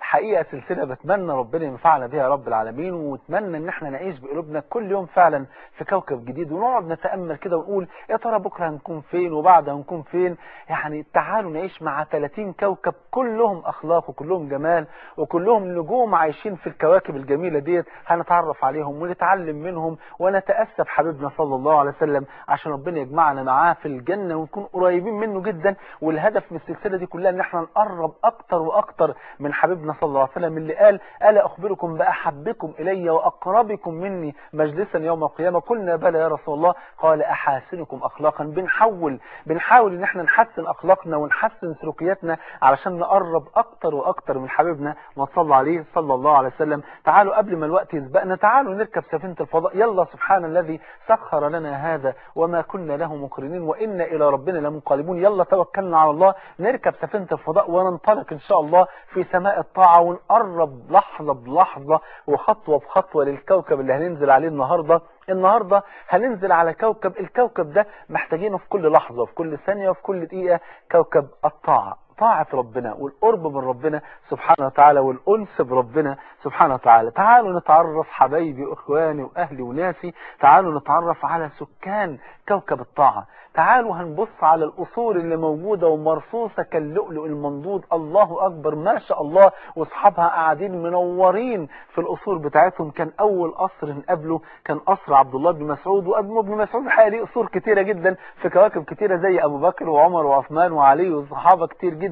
حقيقة سلسلة بتمنى ربنا ينفعنا بها رب العالمين واتمنى إن إحنا نعيش بقلوبنا كل يوم فعلا في كوكب جديد ونقعد نتأمل كده ونقول يا ترى بكرة هنكون فين وبعد هنكون فين؟ يعني تعالوا نعيش مع 30 كوكب كلهم أخلاق وكلهم جمال وكلهم نجوم عايشين في الكواكب الجميلة ديت هنتعرف عليهم ونتعلم منهم ونتأسف حبيبنا صلى الله عليه وسلم عشان ربنا يجمعنا معاه في الجنة ونكون قريبين منه جدا والهدف من السلسلة دي كلها إن إحنا نقرب أكتر وأكتر من حبيبنا صلى الله عليه وسلم اللي قال ألا أخبركم بأحبكم إلي وأقربكم مني مجلسا يوم القيامة؟ قلنا بلى يا رسول الله. قال أحاسنكم أخلاقا. بنحول بنحاول إن إحنا نحسن أخلاقنا ونحسن سلوكياتنا علشان نقرب أكتر وأكتر من حبيبنا وصلى عليه صلى الله عليه وسلم. تعالوا قبل ما الوقت يسبقنا تعالوا نركب سفينة الفضاء. يلا سبحان الذي سخر لنا هذا وما كنا له مقرنين وإنا إلى ربنا لمنقلبون. يلا توكلنا على الله نركب سفينة الفضاء وننطلق إن شاء الله في سماء الطاعة ونقرب لحظة بلحظة وخطوة بخطوة للكوكب اللي هننزل عليه النهاردة. النهاردة هننزل على كوكب الكوكب ده محتاجينه في كل لحظة وفي كل ثانية وفي كل دقيقة. كوكب الطاعة. طاعة ربنا والقرب من ربنا سبحانه وتعالى والأنس بربنا سبحانه وتعالى. تعالوا نتعرف حبايبي وإخواني وأهلي وناسي. تعالوا نتعرف على سكان كوكب الطاعة. تعالوا هنبص على الأصول اللي موجودة ومرصوصة كاللؤلؤ المنضود. الله أكبر ما شاء الله. وأصحابها قاعدين منورين في الأصول بتاعتهم. كان أول قصر نقابله كان قصر عبد الله بن مسعود. وابن ابن مسعود الحقيقة ليه قصور كتيرة جدا في كواكب كتيرة زي أبو بكر وعمر وعثمان وعلي وصحابة كتير جدا.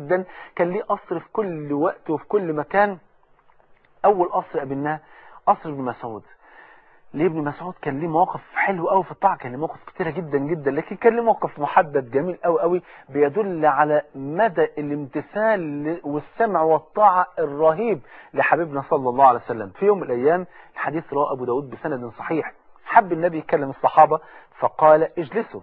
كان ليه قصر في كل وقت وفي كل مكان. أول قصر قابلناه قصر ابن مسعود. ليه ابن مسعود؟ كان ليه مواقف حلو قوي في الطاعة كان ليه مواقف كتيرة جدا جدا لكن كان ليه موقف محدد جميل قوي قوي بيدل على مدى الامتثال والسمع والطاعة الرهيب لحبيبنا صلى الله عليه وسلم. في يوم من الأيام الحديث رواه أبو داود بسند صحيح. حب النبي يكلم الصحابة فقال اجلسوا.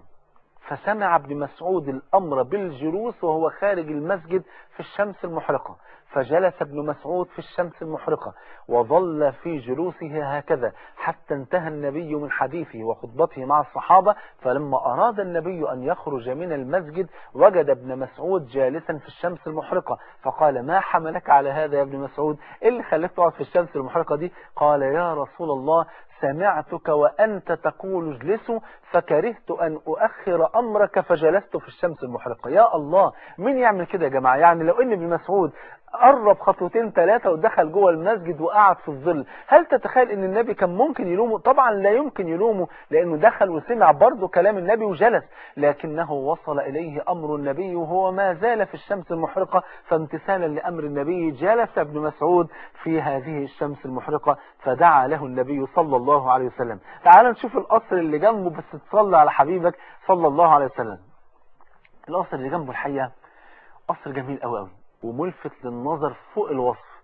فسمع ابن مسعود الأمر بالجلوس وهو خارج المسجد في الشمس المحرقة. فجلس ابن مسعود في الشمس المحرقة وظل في جلوسه هكذا حتى انتهى النبي من حديثه وخطبته مع الصحابة. فلما أراد النبي أن يخرج من المسجد وجد ابن مسعود جالسا في الشمس المحرقة. فقال ما حملك على هذا يا ابن مسعود؟ إيه اللي خليك تقعد في الشمس المحرقة دي؟ قال يا رسول الله سمعتك وأنت تقول اجلسوا فكرهت أن أؤخر أمرك فجلست في الشمس المحرقة. يا الله مين يعمل كده يا جماعة؟ يعني لو إن ابن مسعود قرب خطوتين ثلاثة ودخل جوه المسجد وقعد في الظل. هل تتخيل إن النبي كان ممكن يلومه؟ طبعا لا يمكن يلومه لأنه دخل وسمع برضه كلام النبي وجلس. لكنه وصل إليه أمر النبي وهو ما زال في الشمس المحرقة. فامتثالا لأمر النبي جلس ابن مسعود في هذه الشمس المحرقة فدعا له النبي صلى الله عليه وسلم. تعال نشوف القصر اللي جنبه بس تصلي على حبيبك صلى الله عليه وسلم. القصر اللي جنبه الحقيقة قصر جميل قوي قوي وملفت للنظر فوق الوصف.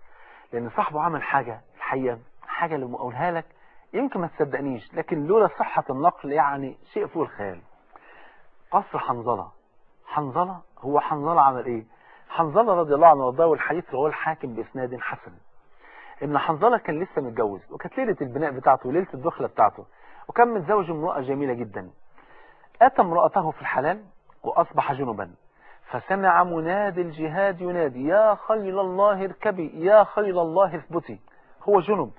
لأن صاحبه عمل حاجة الحقيقة حاجة اللي أقولها لك يمكن ما تصدقنيش لكن لولا صحة النقل يعني شيء فوق الخيال. قصر حنظلة. حنظلة؟ هو حنظلة عمل إيه؟ حنظلة رضي الله عنه وارضاه والحديث رواه الحاكم بإسناد حسن. ان حنظلة كان لسه متجوز وكانت ليلة البناء بتاعته ليلة الدخلة بتاعته وكان متزوج امرأة جميلة جدا. أتى امرأته في الحلال وأصبح جنبا. فسمع منادي الجهاد ينادي يا خيل الله اركبي يا خيل الله اثبتي. هو جنب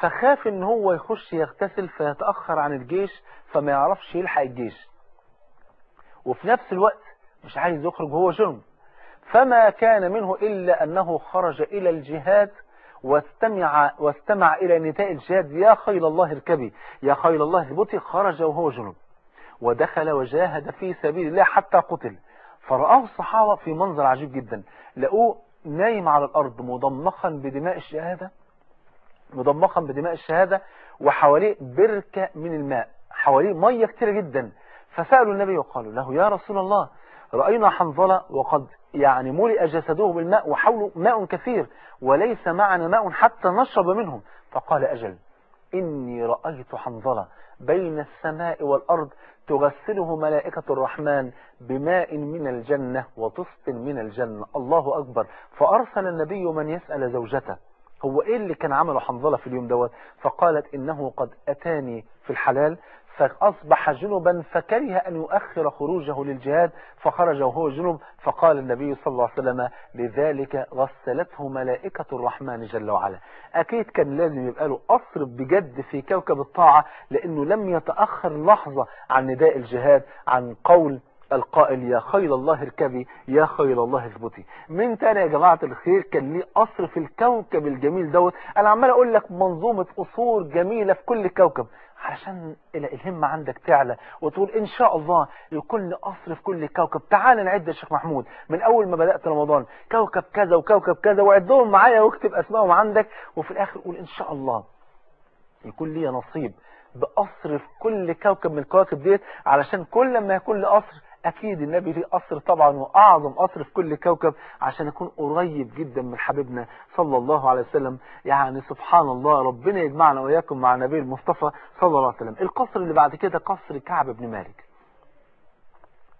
فخاف إن هو يخش يغتسل فيتأخر عن الجيش فما يعرفش يلحق الجيش. وفي نفس الوقت مش عايز يخرج وهو جنب فما كان منه إلا أنه خرج إلى الجهاد واستمع, واستمع إلى نداء الجهاد يا خيل الله اركبي يا خيل الله اثبتي. خرج وهو جنب ودخل وجاهد في سبيل الله حتى قتل. فرآه الصحابة في منظر عجيب جدا. لقوه نايم على الأرض مضمخا بدماء الشهادة مضمخا بدماء الشهادة وحواليه بركة من الماء. حواليه مية كتيرة جدا. فسألوا النبي وقالوا له يا رسول الله رأينا حنظلة وقد يعني ملئ جسده بالماء وحوله ماء كثير وليس معنا ماء حتى نشرب منه فقال أجل. إني رأيت حنظلة بين السماء والأرض تغسله ملائكة الرحمن بماء من الجنة وطست من الجنة. الله أكبر. فأرسل النبي من يسأل زوجته هو إيه اللي كان عمله حنظلة في اليوم دوت؟ فقالت إنه قد أتاني في الحلال فأصبح جنبا فكره أن يؤخر خروجه للجهاد فخرج وهو جنب فقال النبي صلى الله عليه وسلم لذلك غسلته ملائكة الرحمن جل وعلا. أكيد كان لازم يبقى له أصر بجد في كوكب الطاعة لأنه لم يتأخر لحظة عن نداء الجهاد عن قول القائل يا خيل الله اركبي يا خيل الله اثبتي من تاني يا جماعة الخير؟ كان ليه قصر في الكوكب الجميل دوت. أنا عمال أقول لك منظومة قصور جميلة في كل كوكب. علشان الهمة عندك تعلى وتقول إن شاء الله لي قصر في كل كوكب. تعال نعد يا شيخ محمود. من أول ما بدأت رمضان كوكب كذا وكوكب كذا وعدهم معايا واكتب أسمائهم عندك. وفي الآخر قول إن شاء الله يكون لي نصيب بقصر في كل كوكب من الكواكب ديت. علشان كل ما يكون لي قصر أكيد النبي ليه قصر طبعا وأعظم قصر في كل كوكب عشان يكون قريب جدا من حبيبنا صلى الله عليه وسلم. يعني سبحان الله ربنا يجمعنا وإياكم مع النبي المصطفى صلى الله عليه وسلم. القصر اللي بعد كده قصر كعب بن مالك.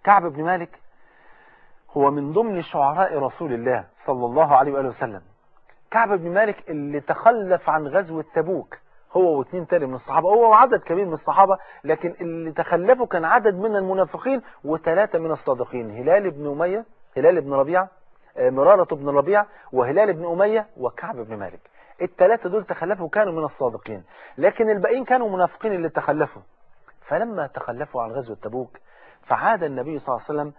كعب بن مالك هو من ضمن شعراء رسول الله صلى الله عليه وآله وسلم. كعب بن مالك اللي تخلف عن غزوة تبوك. هو واثنين تاني من الصحابة. هو عدد كبير من الصحابة لكن اللي تخلفوا كان عدد من المنافقين وثلاثة من الصادقين. هلال بن أمية هلال بن ربيعة مرارة بن ربيع وهلال بن أمية وكعب بن مالك. الثلاثة دول تخلفوا كانوا من الصادقين. لكن الباقيين كانوا منافقين اللي تخلفوا. فلما تخلفوا عن غزوة تبوك فعاد النبي صلى الله عليه وسلم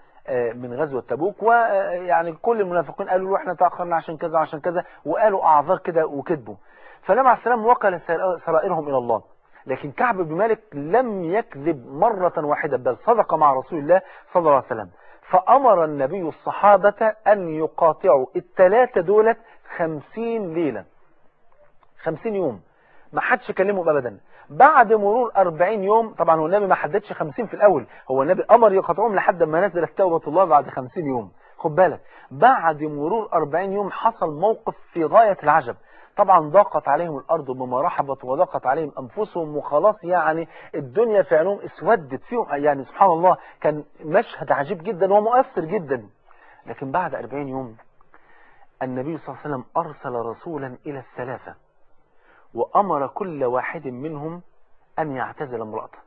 من غزوة تبوك ويعني كل المنافقين قالوا له إحنا تأخرنا عشان كذا عشان كذا وقالوا أعذار كده وكذبوا. فلما عليه السلام وكل سرائرهم إلى الله. لكن كعب بن مالك لم يكذب مرة واحدة بل صدق مع رسول الله صلى الله عليه وسلم. فأمر النبي الصحابة أن يقاطعوا الثلاثة دولة خمسين ليلة. خمسين يوم. ما حدش كلمهم أبدا. بعد مرور 40 يوم طبعا هو النبي ما حددش 50 في الأول. هو النبي أمر يقاطعهم لحد ما نزلت توبة الله بعد 50 يوم. خد بالك. بعد مرور 40 يوم حصل موقف في غاية العجب. طبعا ضاقت عليهم الأرض بما رحبت وضاقت عليهم أنفسهم وخلاص يعني الدنيا في عينهم اسودت فيهم. يعني سبحان الله كان مشهد عجيب جدا ومؤثر جدا. لكن بعد 40 يوم النبي صلى الله عليه وسلم أرسل رسولا إلى الثلاثة وأمر كل واحد منهم أن يعتزل امرأته.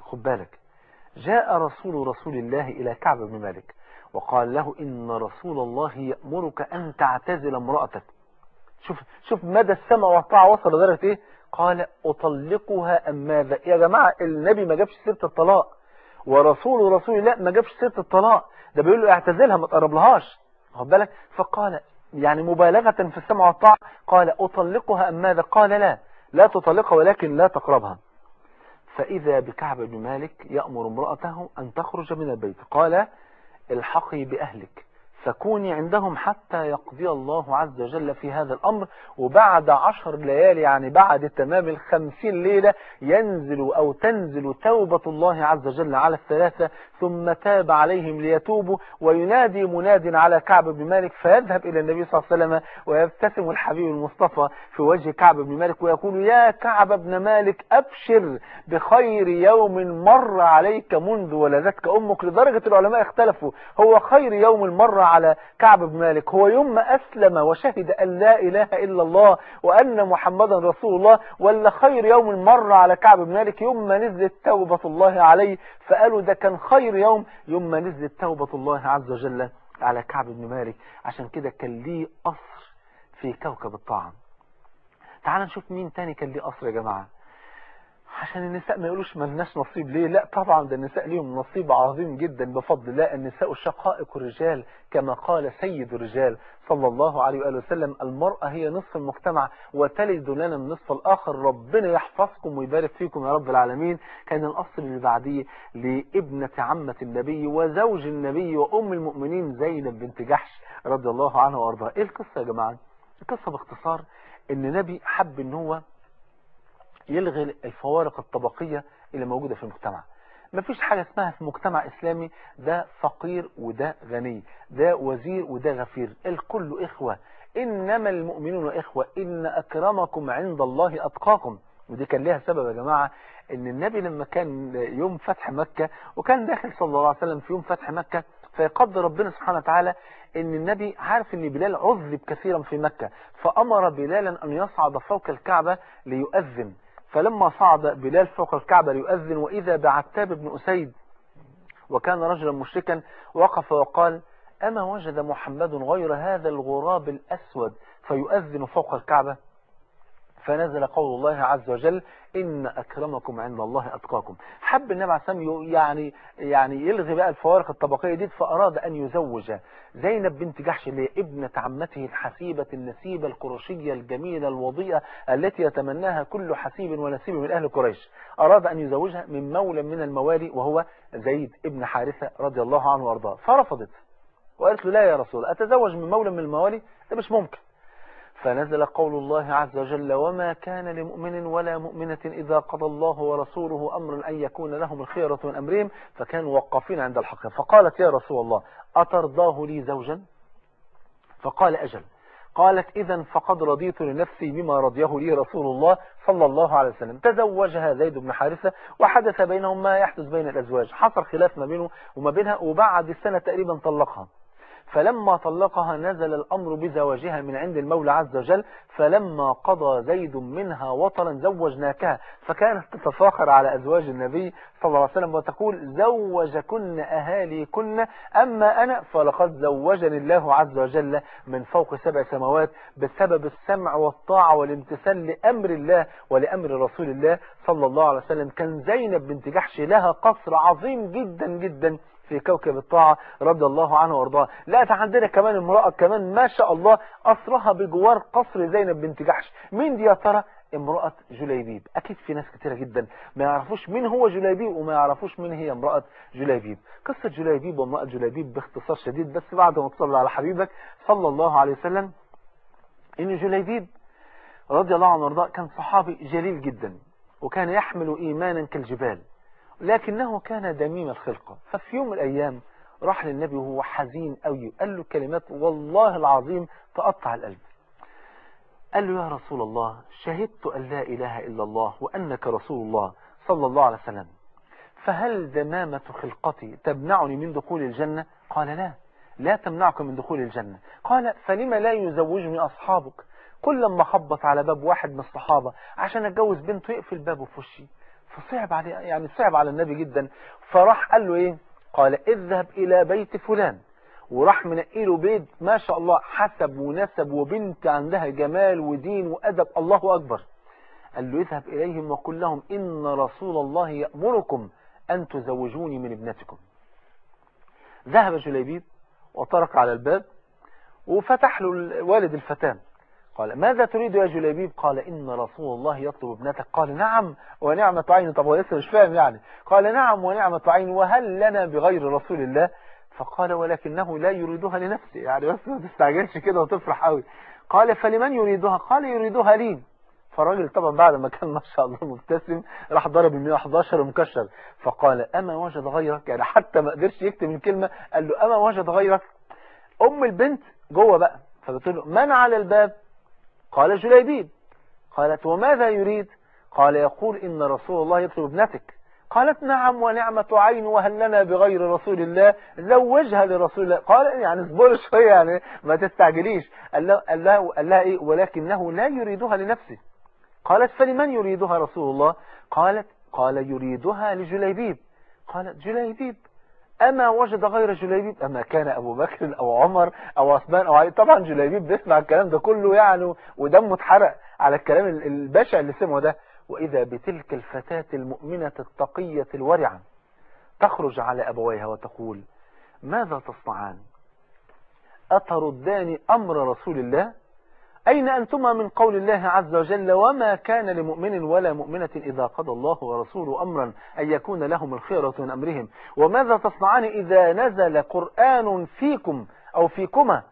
خد بالك جاء رسول رسول الله إلى كعب بن مالك وقال له إن رسول الله يأمرك أن تعتزل امرأتك. شوف شوف مدى السمع والطاعة وصل لدرجة إيه؟ قال أطلقها أم ماذا؟ يا جماعة النبي ما جابش سيرة الطلاق. ورسول رسول الله ما جابش سيرة الطلاق. ده بيقول له اعتزلها ما تقربلهاش. واخد بالك؟ فقال يعني مبالغة في السمع والطاعة قال أطلقها أم ماذا؟ قال لا لا تطلقها ولكن لا تقربها. فإذا بكعب بن مالك يأمر امرأته أن تخرج من البيت. قال الحقي بأهلك. فكوني عندهم حتى يقضي الله عز وجل في هذا الأمر. وبعد عشر ليالي يعني بعد تمام الخمسين ليلة ينزل أو تنزل توبة الله عز وجل على الثلاثة ثم تاب عليهم ليتوبوا. وينادي مناد على كعب بن مالك فيذهب إلى النبي صلى الله عليه وسلم ويبتسم الحبيب المصطفى في وجه كعب بن مالك ويقول يا كعب بن مالك أبشر بخير يوم مر عليك منذ ولدتك. أمك لدرجة العلماء اختلفوا. هو خير يوم مر على كعب بن مالك. هو يوم ما أسلم وشهد أن لا إله إلا الله وأن محمدا رسول الله ولا خير يوم مر على كعب بن مالك يوم ما نزلت توبة الله عليه. فقالوا ده كان خير يوم يوم ما نزلت توبة الله عز وجل على كعب بن مالك. عشان كده كان ليه قصر في كوكب الطعام. تعال نشوف مين تاني كان ليه قصر يا جماعة. عشان النساء ما يقولوش ملناش نصيب. ليه؟ لا طبعا ده النساء ليهم نصيب عظيم جدا بفضل الله. النساء شقائق الرجال كما قال سيد الرجال صلى الله عليه وآله وسلم المرأة هي نصف المجتمع وتلد لنا النصف الآخر. ربنا يحفظكم ويبارك فيكم يا رب العالمين. كان الأصل اللي بعديه لابنة عمة النبي وزوج النبي وأم المؤمنين زينب بنت جحش رضي الله عنها وأرضاها. إيه القصة يا جماعة؟ القصة باختصار إن نبي حب إن هو يلغي الفوارق الطبقية اللي موجودة في المجتمع. مفيش حاجة اسمها في مجتمع إسلامي ده فقير وده غني ده وزير وده غفير. الكل إخوة. إنما المؤمنون إخوة. إن أكرمكم عند الله أتقاكم. ودي كان ليها سبب يا جماعة. إن النبي لما كان يوم فتح مكة وكان داخل صلى الله عليه وسلم في يوم فتح مكة فيقدر ربنا سبحانه وتعالى إن النبي عارف إن بلال عذب كثيرا في مكة فأمر بلالا أن يصعد فوق الكعبة ليؤذن. فلما صعد بلال فوق الكعبة ليؤذن وإذا بعتاب بن أسيد وكان رجلا مشركا وقف وقال أما وجد محمد غير هذا الغراب الأسود؟ فيؤذن فوق الكعبة. فنزل قول الله عز وجل إن أكرمكم عند الله أتقاكم. حب النبي عليه السلام يعني يعني يلغي بقى الفوارق الطبقية دي فأراد أن يزوج زينب بنت جحش اللي هي ابنة عمته الحسيبة النسيبة القرشية الجميلة الوضيئة التي يتمناها كل حسيب ونسيب من أهل قريش. أراد أن يزوجها من مولى من الموالي وهو زيد ابن حارثة رضي الله عنه وأرضاه. فرفضت وقالت له لا يا رسول أتزوج من مولى من الموالي؟ ده مش ممكن. فنزل قول الله عز وجل وما كان لمؤمن ولا مؤمنة إذا قضى الله ورسوله أمرا أن يكون لهم الخيرة من أمرهم فكانوا وقفين عند الحق. فقالت يا رسول الله أترضاه لي زوجا؟ فقال أجل. قالت إذا فقد رضيت لنفسي بما رضيه لي رسول الله صلى الله عليه وسلم. تزوجها زيد بن حارثة وحدث بينهم ما يحدث بين الأزواج. حصل خلاف ما بينه وما بينها وبعد السنة تقريبا طلقها. فلما طلقها نزل الأمر بزواجها من عند المولى عز وجل فلما قضى زيد منها وطنا زوجناكها. فكانت تتفاخر على أزواج النبي صلى الله عليه وسلم وتقول زوجكن أهاليكن أما أنا فلقد زوجني الله عز وجل من فوق سبع سماوات بسبب السمع والطاعة والامتثال لأمر الله ولأمر رسول الله صلى الله عليه وسلم. كان زينب بنت جحش لها قصر عظيم جدا جدا. في كوكب الطاعة رضي الله عنه وأرضاه. لا عندنا كمان امرأة كمان ما شاء الله أسرها بجوار قصر زينب بنت جحش. مين دي يا ترى؟ امرأة جليبيب. أكيد في ناس كتيرة جدا. ما يعرفوش مين هو جليبيب وما يعرفوش مين هي امرأة جليبيب. قصة جليبيب وامرأة جليبيب باختصار شديد بس بعد ما تصلي على حبيبك صلى الله عليه وسلم إن جليبيب رضي الله عنه وأرضاه كان صحابي جليل جدا وكان يحمل إيمانا كالجبال. لكنه كان دميم الخلقة. ففي يوم من الأيام راح للنبي وهو حزين قوي قال له كلمات والله العظيم تقطع القلب. قال له يا رسول الله شهدت أن لا إله إلا الله وأنك رسول الله صلى الله عليه وسلم. فهل دمامة خلقتي تمنعني من دخول الجنة؟ قال لا لا تمنعك من دخول الجنة. قال فلما لا يزوجني أصحابك؟ كل ما خبط على باب واحد من الصحابة عشان أتجوز بنته يقفل بابه في وشي. فصعب عليه يعني صعب على النبي جدا. فراح قال له إيه؟ قال اذهب إلى بيت فلان. وراح منقي له بيت ما شاء الله حسب ونسب وبنت عندها جمال ودين وأدب. الله أكبر. قال له اذهب إليهم وقل لهم إن رسول الله يأمركم أن تزوجوني من ابنتكم. ذهب جليبيب وطرق على الباب وفتح له والد الفتاة. قال ماذا تريد يا جليبيب؟ قال إن رسول الله يطلب ابنتك. قال نعم ونعمة عين. طب هو لسه مش فاهم يعني. قال نعم ونعمة عين وهل لنا بغير رسول الله؟ فقال ولكنه لا يريدها لنفسه. يعني بس ما تستعجلش كده وتفرح قوي. قال فلمن يريدها؟ قال يريدها لي. فالراجل طبعا بعد ما كان ما شاء الله مبتسم راح ضرب ال 111 مكشر. فقال أما وجد غيرك؟ يعني حتى ما قدرش يكتب الكلمة قال له أما وجد غيرك؟ أم البنت جوه بقى فبتقول له من على الباب؟ قال جليبيب. قالت وماذا يريد؟ قال يقول إن رسول الله يطلب ابنتك. قالت نعم ونعمة عين وهل لنا بغير رسول الله؟ زوجها لرسول الله. قال يعني اصبر شوية يعني ما تستعجليش. قال له, قال قال لها إيه ولكنه لا يريدها لنفسه. قالت فلمن يريدها رسول الله؟ قالت قال يريدها لجليبيب. قالت جليبيب؟ أما وجد غير جليبيب أما كان أبو بكر أو عمر أو عثمان أو علي طبعا جليبيب بيسمع الكلام ده كله يعني ودمه اتحرق على الكلام البشع اللي سمعه ده. وإذا بتلك الفتاة المؤمنة التقية الورعة تخرج على أبويها وتقول ماذا تصنعان؟ أتردان أمر رسول الله؟ أين أنتما من قول الله عز وجل وما كان لمؤمن ولا مؤمنة إذا قضى الله ورسوله أمرا أن يكون لهم الخيرة من أمرهم؟ وماذا تصنعان إذا نزل قرآن فيكم أو فيكما؟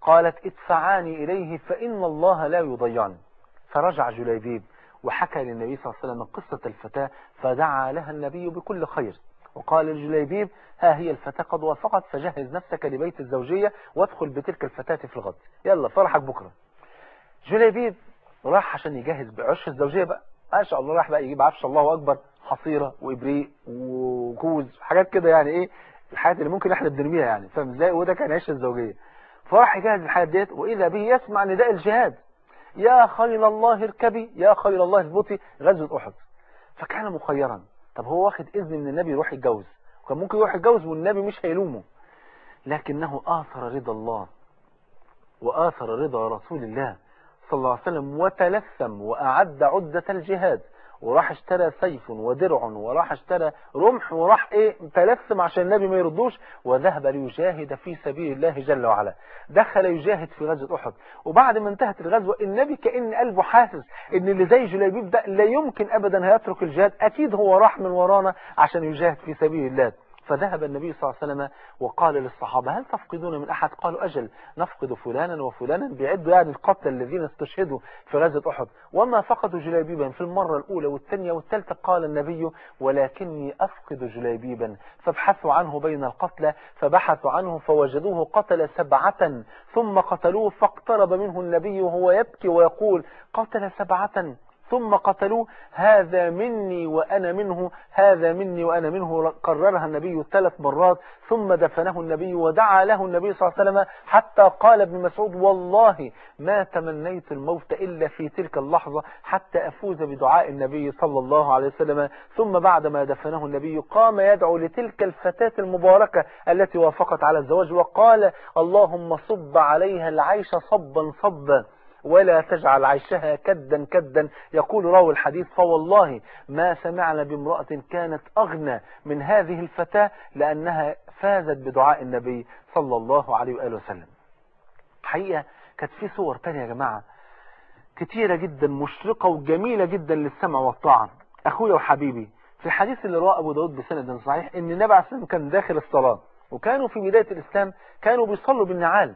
قالت ادفعاني إليه فإن الله لا يضيعني فرجع جليبيب وحكى للنبي صلى الله عليه وسلم قصة الفتاة فدعا لها النبي بكل خير. وقال لجليبيب ها هي الفتاة قد وافقت فجهز نفسك لبيت الزوجية وادخل بتلك الفتاة في الغد. يلا فرحك بكرة. جليبيب راح عشان يجهز بعش الزوجية بقى. ما شاء الله راح بقى يجيب عفش الله أكبر حصيرة وإبريق وجوز حاجات كده يعني إيه الحياة اللي ممكن إحنا بنرميها يعني. فاهم إزاي؟ وده كان عيشه الزوجية. فراح يجهز الحياة ديت وإذا به يسمع نداء الجهاد. يا خيل الله اركبي يا خيل الله اثبتي غزوة أحد. فكان مخيرا. طب هو واخد إذن من النبي يروح يتجوز. وكان ممكن يروح يتجوز والنبي مش هيلومه. لكنه آثر رضا الله وآثر رضا رسول الله. صلى الله عليه وسلم وتلثم وأعد عدة الجهاد وراح اشترى سيف ودرع وراح اشترى رمح وراح إيه تلثم عشان النبي ما يردوش وذهب ليجاهد في سبيل الله جل وعلا. دخل يجاهد في غزوة أحد. وبعد ما انتهت الغزوة النبي كأن قلبه حاسس إن اللي زي جليبيب ده لا يمكن ابدا هيترك الجهاد. أكيد هو راح من ورانا عشان يجاهد في سبيل الله. فذهب النبي صلى الله عليه وسلم وقال للصحابة هل تفقدون من أحد؟ قالوا أجل نفقد فلانا وفلانا بيعدوا يعني القتل الذين استشهدوا في غزوة أحد. وما فقدوا جليبيبا في المرة الأولى والثانية والثالثة قال النبي ولكني أفقد جليبيبا. فابحثوا عنه بين القتلى فبحثوا عنه فوجدوه قتل سبعة ثم قتلوه فاقترب منه النبي وهو يبكي ويقول قتل سبعة. ثم قتلوه هذا مني وأنا منه هذا مني وأنا منه قررها النبي ثلاث مرات ثم دفنه النبي ودعا له النبي صلى الله عليه وسلم حتى قال ابن مسعود والله ما تمنيت الموت إلا في تلك اللحظة حتى أفوز بدعاء النبي صلى الله عليه وسلم. ثم بعد ما دفنه النبي قام يدعو لتلك الفتاة المباركة التي وافقت على الزواج وقال اللهم صب عليها العيش صبا صبا. ولا تجعل عيشها كدا كدا. يقول راوي الحديث فوالله ما سمعنا بامرأة كانت أغنى من هذه الفتاة لأنها فازت بدعاء النبي صلى الله عليه وآله وسلم. حقيقة كانت في صور تانية يا جماعة كتيرة جدا مشرقة وجميلة جدا للسمع والطاعة أخويا وحبيبي في الحديث اللي رواه أبو داود بسند صحيح إن النبي عليه السلام كان داخل الصلاة وكانوا في بداية الإسلام كانوا بيصلوا بالنعال.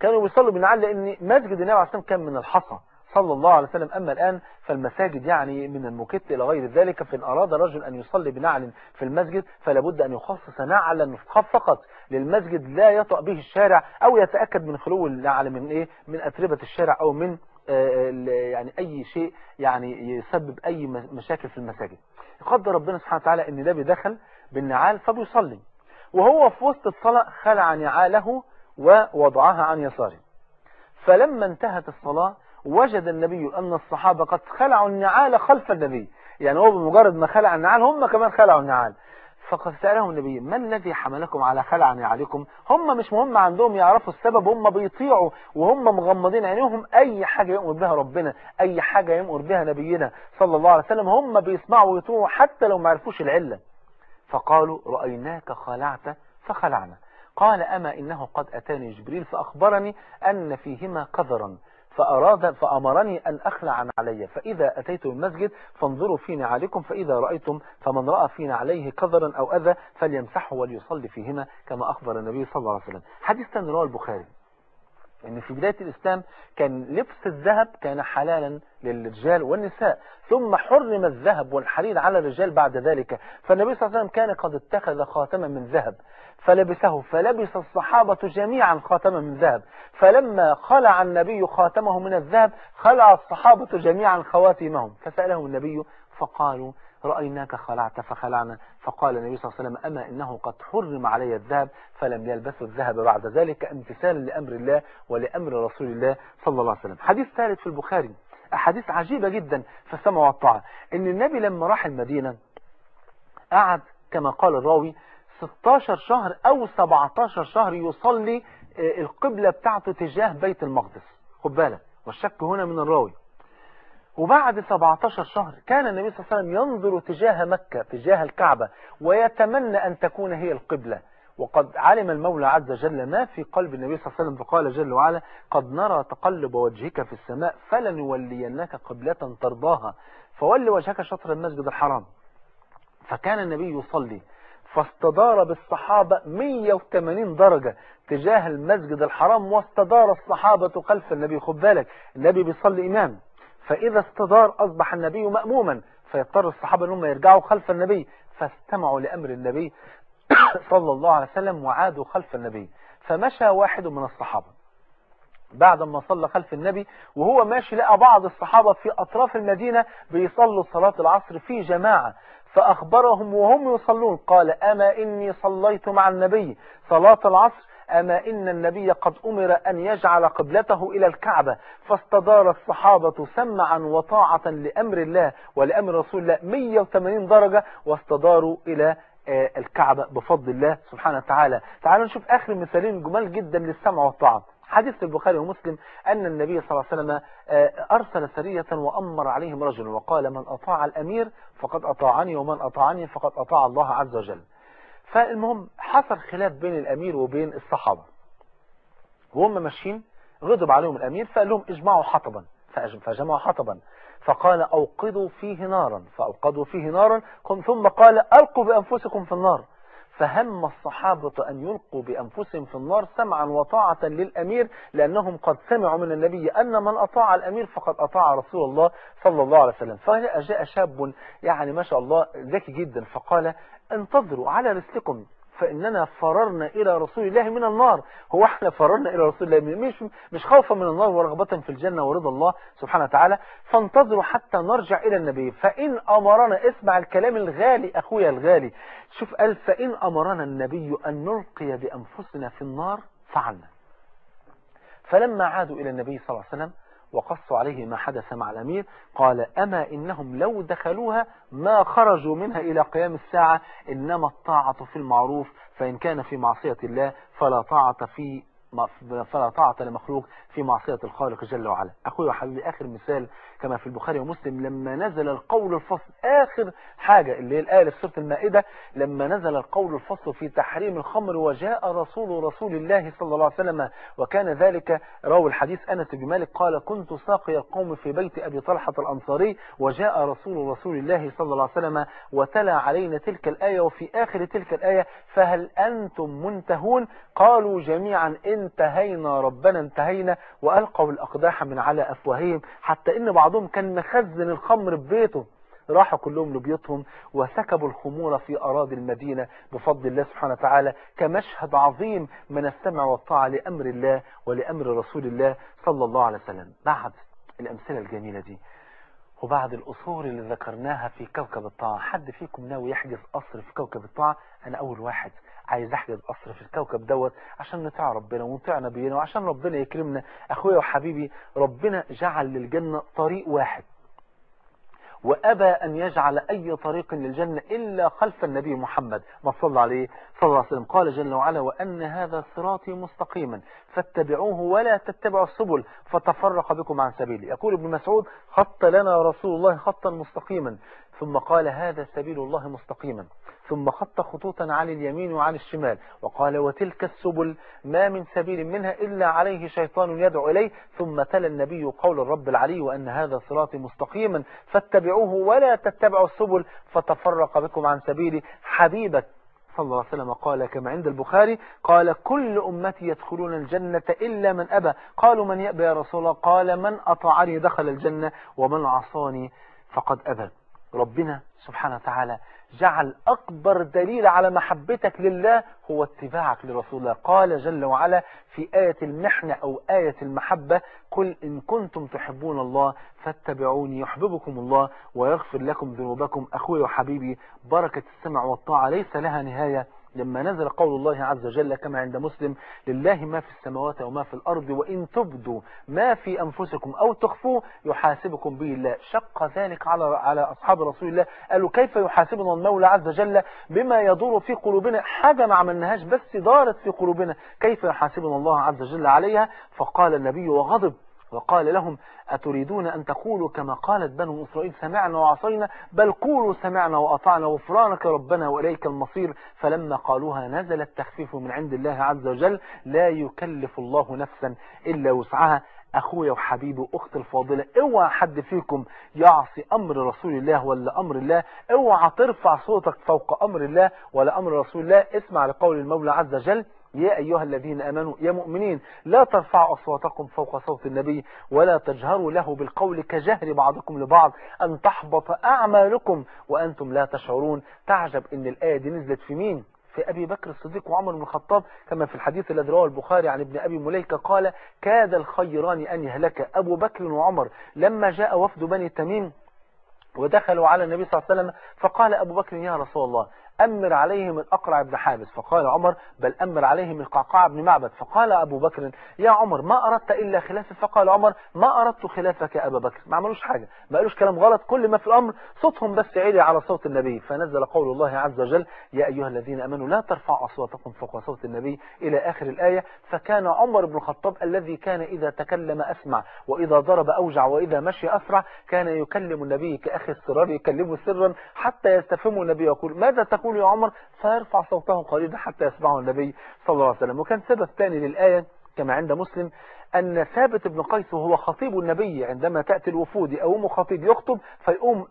كانوا بيصلوا بالنعال لأن مسجد النبي عليه السلام كان من الحصى. صلى الله عليه وسلم. أما الآن فالمساجد يعني من المكت إلى غير ذلك فإن أراد رجل أن يصلي بنعل في المسجد فلا بد أن يخصص نعلا فقط للمسجد لا يطأ به الشارع أو يتأكد من خلو النعل من إيه؟ من أتربة الشارع أو من يعني أي شيء يعني يسبب أي مشاكل في المساجد. يقدر ربنا سبحانه وتعالى أن النبي دخل بالنعال فبيصلي. وهو في وسط الصلاة خلع نعاله ووضعها عن يساره. فلما انتهت الصلاة وجد النبي أن الصحابة قد خلعوا النعال خلف النبي. يعني هو بمجرد ما خلع النعال هم كمان خلعوا النعال. فقد سألهم النبي ما الذي حملكم على خلع نعالكم؟ هم مش مهم عندهم يعرفوا السبب هم بيطيعوا وهم مغمضين عينيهم. أي حاجة يأمر بها ربنا أي حاجة يأمر بها نبينا صلى الله عليه وسلم هم بيسمعوا ويطيعوا حتى لو ما عرفوش العلة. فقالوا رأيناك خلعت فخلعنا. قال أما إنه قد أتاني جبريل فأخبرني أن فيهما قذرا فأراد فأمرني أن أخلع علي فإذا أتيت المسجد فانظروا في نعالكم فإذا رأيتم فمن رأى فينا عليه قذرا أو أذى فليمسحه وليصلي فيهما كما أخبر النبي صلى الله عليه وسلم. حديث رواه البخاري. إن في بداية الإسلام كان لبس الذهب كان حلالا للرجال والنساء ثم حرم الذهب والحرير على الرجال بعد ذلك. فالنبي صلى الله عليه وسلم كان قد اتخذ خاتما من ذهب فلبسه فلبس الصحابة جميعا خاتما من ذهب. فلما خلع النبي خاتمه من الذهب خلع الصحابة جميعا خواتمهم فسألهم النبي فقالوا رأيناك خلعت فخلعنا. فقال النبي صلى الله عليه وسلم أما إنه قد حرم علي الذهب فلم يلبسوا الذهب بعد ذلك امتثالا لأمر الله ولأمر رسول الله صلى الله عليه وسلم. حديث ثالث في البخاري أحاديث عجيبة جدا في السمع والطاعة. إن النبي لما راح المدينة قعد كما قال الراوي 16 شهر أو 17 شهر يصلي القبلة بتاعته تجاه بيت المقدس. خد بالك والشك هنا من الراوي. وبعد 17 شهر كان النبي صلى الله عليه وسلم ينظر تجاه مكة تجاه الكعبة ويتمنى أن تكون هي القبلة. وقد علم المولى عز وجل ما في قلب النبي صلى الله عليه وسلم فقال جل وعلا قد نرى تقلب وجهك في السماء فلنولينك قبلة ترضاها. فول وجهك شطر المسجد الحرام. فكان النبي يصلي فاستدار بالصحابة 180 درجة تجاه المسجد الحرام واستدار الصحابة خلف النبي. خد بالك النبي بيصلي إمام. فإذا استدار أصبح النبي مأموما فيضطر الصحابة أنهم يرجعوا خلف النبي فاستمعوا لأمر النبي صلى الله عليه وسلم وعادوا خلف النبي. فمشى واحد من الصحابة. بعد ما صلى خلف النبي وهو ماشي لقى بعض الصحابة في أطراف المدينة بيصلوا صلاة العصر في جماعة فأخبرهم وهم يصلون. قال أما إني صليت مع النبي صلاة العصر أما إن النبي قد أمر أن يجعل قبلته إلى الكعبة فاستدار الصحابة سمعا وطاعة لأمر الله ولأمر رسول الله 180 درجة واستداروا إلى الكعبة بفضل الله سبحانه وتعالى. تعالوا نشوف آخر مثالين جمال جدا للسمع والطاعة. حديث البخاري ومسلم أن النبي صلى الله عليه وسلم أرسل سرية وأمر عليهم رجل وقال من أطاع الأمير فقد أطاعني ومن أطاعني فقد أطاع الله عز وجل. فالمهم حصل خلاف بين الأمير وبين الصحابة. وهم ماشيين غضب عليهم الأمير فقال لهم اجمعوا حطبا. فجمعوا حطبا. فقال أوقدوا فيه نارا. فأوقدوا فيه نارا ثم قال ألقوا بأنفسكم في النار. فهم الصحابة أن يلقوا بأنفسهم في النار سمعا وطاعة للأمير لأنهم قد سمعوا من النبي أن من أطاع الأمير فقد أطاع رسول الله صلى الله عليه وسلم. فجاء شاب يعني ما شاء الله ذكي جدا فقال انتظروا على رسلكم فإننا فررنا إلى رسول الله من النار. هو إحنا فررنا إلى رسول الله مش, مش خوفا من النار ورغبة في الجنة ورضا الله سبحانه وتعالى. فانتظروا حتى نرجع إلى النبي. فإن أمرنا اسمع الكلام الغالي أخويا الغالي. شوف قال فإن أمرنا النبي أن نلقي بأنفسنا في النار فعلنا. فلما عادوا إلى النبي صلى الله عليه وسلم وقصوا عليه ما حدث مع الأمير قال أما إنهم لو دخلوها ما خرجوا منها إلى قيام الساعة إنما الطاعة في المعروف فإن كان في معصية الله فلا طاعة في فلا طاعة لمخلوق في معصية الخالق جل وعلا. أخوي وحبيبي آخر مثال كما في البخاري ومسلم. لما نزل القول الفصل آخر حاجة اللي هي الآية في سورة المائدة لما نزل القول الفصل في تحريم الخمر وجاء رسول رسول الله صلى الله عليه وسلم وكان ذلك راوي الحديث أنس بن مالك قال كنت ساقي القوم في بيت أبي طلحة الأنصاري وجاء رسول رسول الله صلى الله عليه وسلم وتلا علينا تلك الآية وفي آخر تلك الآية فهل أنتم منتهون؟ قالوا جميعا انتهينا ربنا انتهينا وألقوا الأقداح من على أفواههم حتى إن بعضهم كان مخزن الخمر في بيته. راحوا كلهم لبيوتهم وسكبوا الخمور في أراضي المدينة بفضل الله سبحانه وتعالى كمشهد عظيم من السمع والطاعة لأمر الله ولأمر رسول الله صلى الله عليه وسلم. بعد الأمثلة الجميلة دي وبعد الأصول اللي ذكرناها في كوكب الطاعة. حد فيكم ناوي يحجز قصر في كوكب الطاعة؟ أنا أول واحد عايز أحجز قصر في الكوكب دوت عشان نطيع ربنا ونطيع نبينا وعشان ربنا يكرمنا. أخويا وحبيبي ربنا جعل للجنة طريق واحد. وأبى أن يجعل أي طريق للجنة إلا خلف النبي محمد ما صلى عليه صلى الله عليه وسلم. قال جل وعلا وأن هذا صراطي مستقيما فاتبعوه ولا تتبعوا السبل فتفرق بكم عن سبيلي. يقول ابن مسعود خط لنا رسول الله خطا مستقيما. ثم قال هذا سبيل الله مستقيما. ثم خط خطوطا عن اليمين وعن الشمال. وقال وتلك السبل ما من سبيل منها إلا عليه شيطان يدعو إليه. ثم تلا النبي قول الرب العلي وأن هذا صراطي مستقيما فاتبعوه ولا تتبعوا السبل. فتفرق بكم عن سبيلي حبيبك صلى الله عليه وسلم قال كما عند البخاري قال كل أمتي يدخلون الجنة إلا من أبى. قالوا من يأبى يا رسول الله؟ قال من أطاعني دخل الجنة ومن عصاني فقد أبى. ربنا سبحانه وتعالى جعل أكبر دليل على محبتك لله هو اتباعك لرسول الله. قال جل وعلا في آية المحنة أو آية المحبة قل إن كنتم تحبون الله فاتبعوني يحببكم الله ويغفر لكم ذنوبكم. أخوي وحبيبي بركة السمع والطاعة ليس لها نهاية لما نزل قول الله عز وجل كما عند مسلم لله ما في السماوات وما في الأرض وإن تبدوا ما في أنفسكم أو تخفوه يحاسبكم به الله. شق ذلك على على أصحاب رسول الله. قالوا كيف يحاسبنا المولى عز وجل بما يدور في قلوبنا؟ حاجة ما عملناهاش بس دارت في قلوبنا. كيف يحاسبنا الله عز وجل عليها؟ فقال النبي وغضب. وقال لهم أتريدون أن تقولوا كما قالت بنو إسرائيل سمعنا وعصينا بل قولوا سمعنا وأطعنا غفرانك ربنا وإليك المصير. فلما قالوها نزل التخفيف من عند الله عز وجل لا يكلف الله نفسا إلا وسعها. أخويا وحبيبي وأخت الفاضلة اوعى حد فيكم يعصي أمر رسول الله ولا أمر الله. اوعى ترفع صوتك فوق أمر الله ولا أمر رسول الله. اسمع لقول المولى عز وجل يا أيها الذين أمنوا يا مؤمنين لا ترفعوا أصواتكم فوق صوت النبي ولا تجهروا له بالقول كجهر بعضكم لبعض أن تحبط أعمالكم وأنتم لا تشعرون. تعجب أن الآية دي نزلت في مين؟ في أبي بكر الصديق وعمر بن الخطاب كما في الحديث الذي رواه البخاري عن ابن أبي مليكة قال كاد الخيران أن يهلك أبو بكر وعمر. لما جاء وفد بني تميم ودخلوا على النبي صلى الله عليه وسلم فقال أبو بكر يا رسول الله أمر عليهم الأقرع بن حابس فقال عمر بل أمر عليهم القعقاع بن معبد. فقال أبو بكر يا عمر ما أردت إلا خلافي. فقال عمر ما أردت خلافك يا أبا بكر. ما عملوش حاجة ما قالوش كلام غلط. كل ما في الأمر صوتهم بس عالي على صوت النبي. فنزل قول الله عز وجل يا أيها الذين أمنوا لا ترفعوا أصواتكم فوق صوت النبي إلى آخر الآية. فكان عمر بن الخطاب الذي كان إذا تكلم أسمع وإذا ضرب أوجع وإذا مشي أسرع كان يكلم النبي كأخي السرار يكلمه سرا حتى يستفهمه النبي يقول ماذا تقول؟ يا عمر فيرفع صوته قليلا حتى يسمعه النبي صلى الله عليه وسلم. وكان سبب ثاني للآية كما عند مسلم أن ثابت بن قيس وهو خطيب النبي عندما تأتي الوفود يقوم خطيب يخطب فيقوم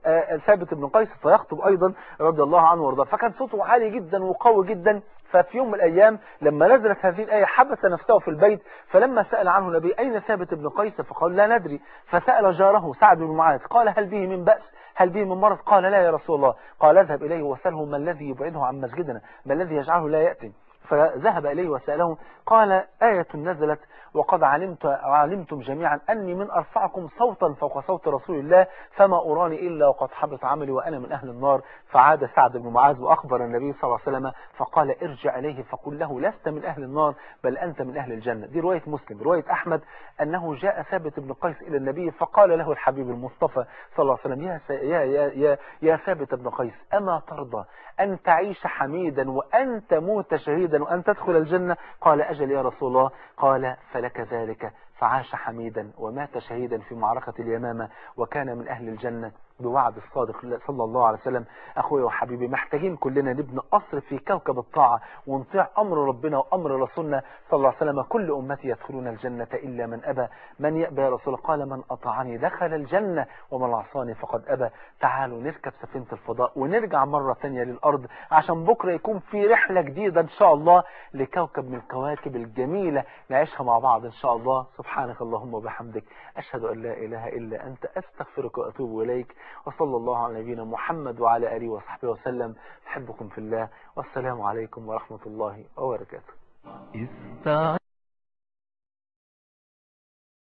ثابت بن قيس فيخطب أيضا رضي الله عنه وارضاه. فكان صوته عالي جدا وقوي جدا. ففي يوم من الأيام لما نزلت هذه الآية حبس نفسه في البيت فلما سأل عنه النبي أين ثابت بن قيس؟ فقال لا ندري. فسأل جاره سعد بن معاذ قال هل به من بأس؟ هل به من مرض؟ قال لا يا رسول الله. قال اذهب إليه وسأله ما الذي يبعده عن مسجدنا؟ ما الذي يجعله لا يأتي؟ فذهب إليه وسأله قال آية نزلت وقد علمت علمتم جميعا أني من أرفعكم صوتا فوق صوت رسول الله فما أراني إلا وقد حبط عملي وأنا من أهل النار. فعاد سعد بن معاذ وأخبر النبي صلى الله عليه وسلم فقال ارجع إليه فقل له لست من أهل النار بل أنت من أهل الجنة. دي رواية مسلم. رواية أحمد أنه جاء ثابت بن قيس إلى النبي فقال له الحبيب المصطفى صلى الله عليه وسلم يا, يا, يا, يا, ثابت بن قيس أما ترضى أن تعيش حميدا وأن تموت شهيدا وأن تدخل الجنة. قال أجل يا رسول الله. قال فلك ذلك فعاش حميدا ومات شهيدا في معركة اليمامة وكان من أهل الجنة. بوعد الصادق صلى الله عليه وسلم. أخوي وحبيبي محتاجين كلنا نبني قصر في كوكب الطاعة ونطيع أمر ربنا وأمر رسولنا. صلى الله عليه وسلم كل أمتي يدخلون الجنة إلا من أبى. من يأبى يا رسول قال من أطاعني دخل الجنة ومن عصاني فقد أبى. تعالوا نركب سفينة الفضاء ونرجع مرة ثانية للأرض عشان بكرة يكون في رحلة جديدة إن شاء الله لكوكب من الكواكب الجميلة نعيشها مع بعض إن شاء الله. سبحانك اللهم وبحمدك أشهد أن لا إله إلا أنت أستغفرك وأتوب إليك. وصلى الله على نبينا محمد وعلى آله وصحبه وسلم. أحبكم في الله. والسلام عليكم ورحمة الله وبركاته.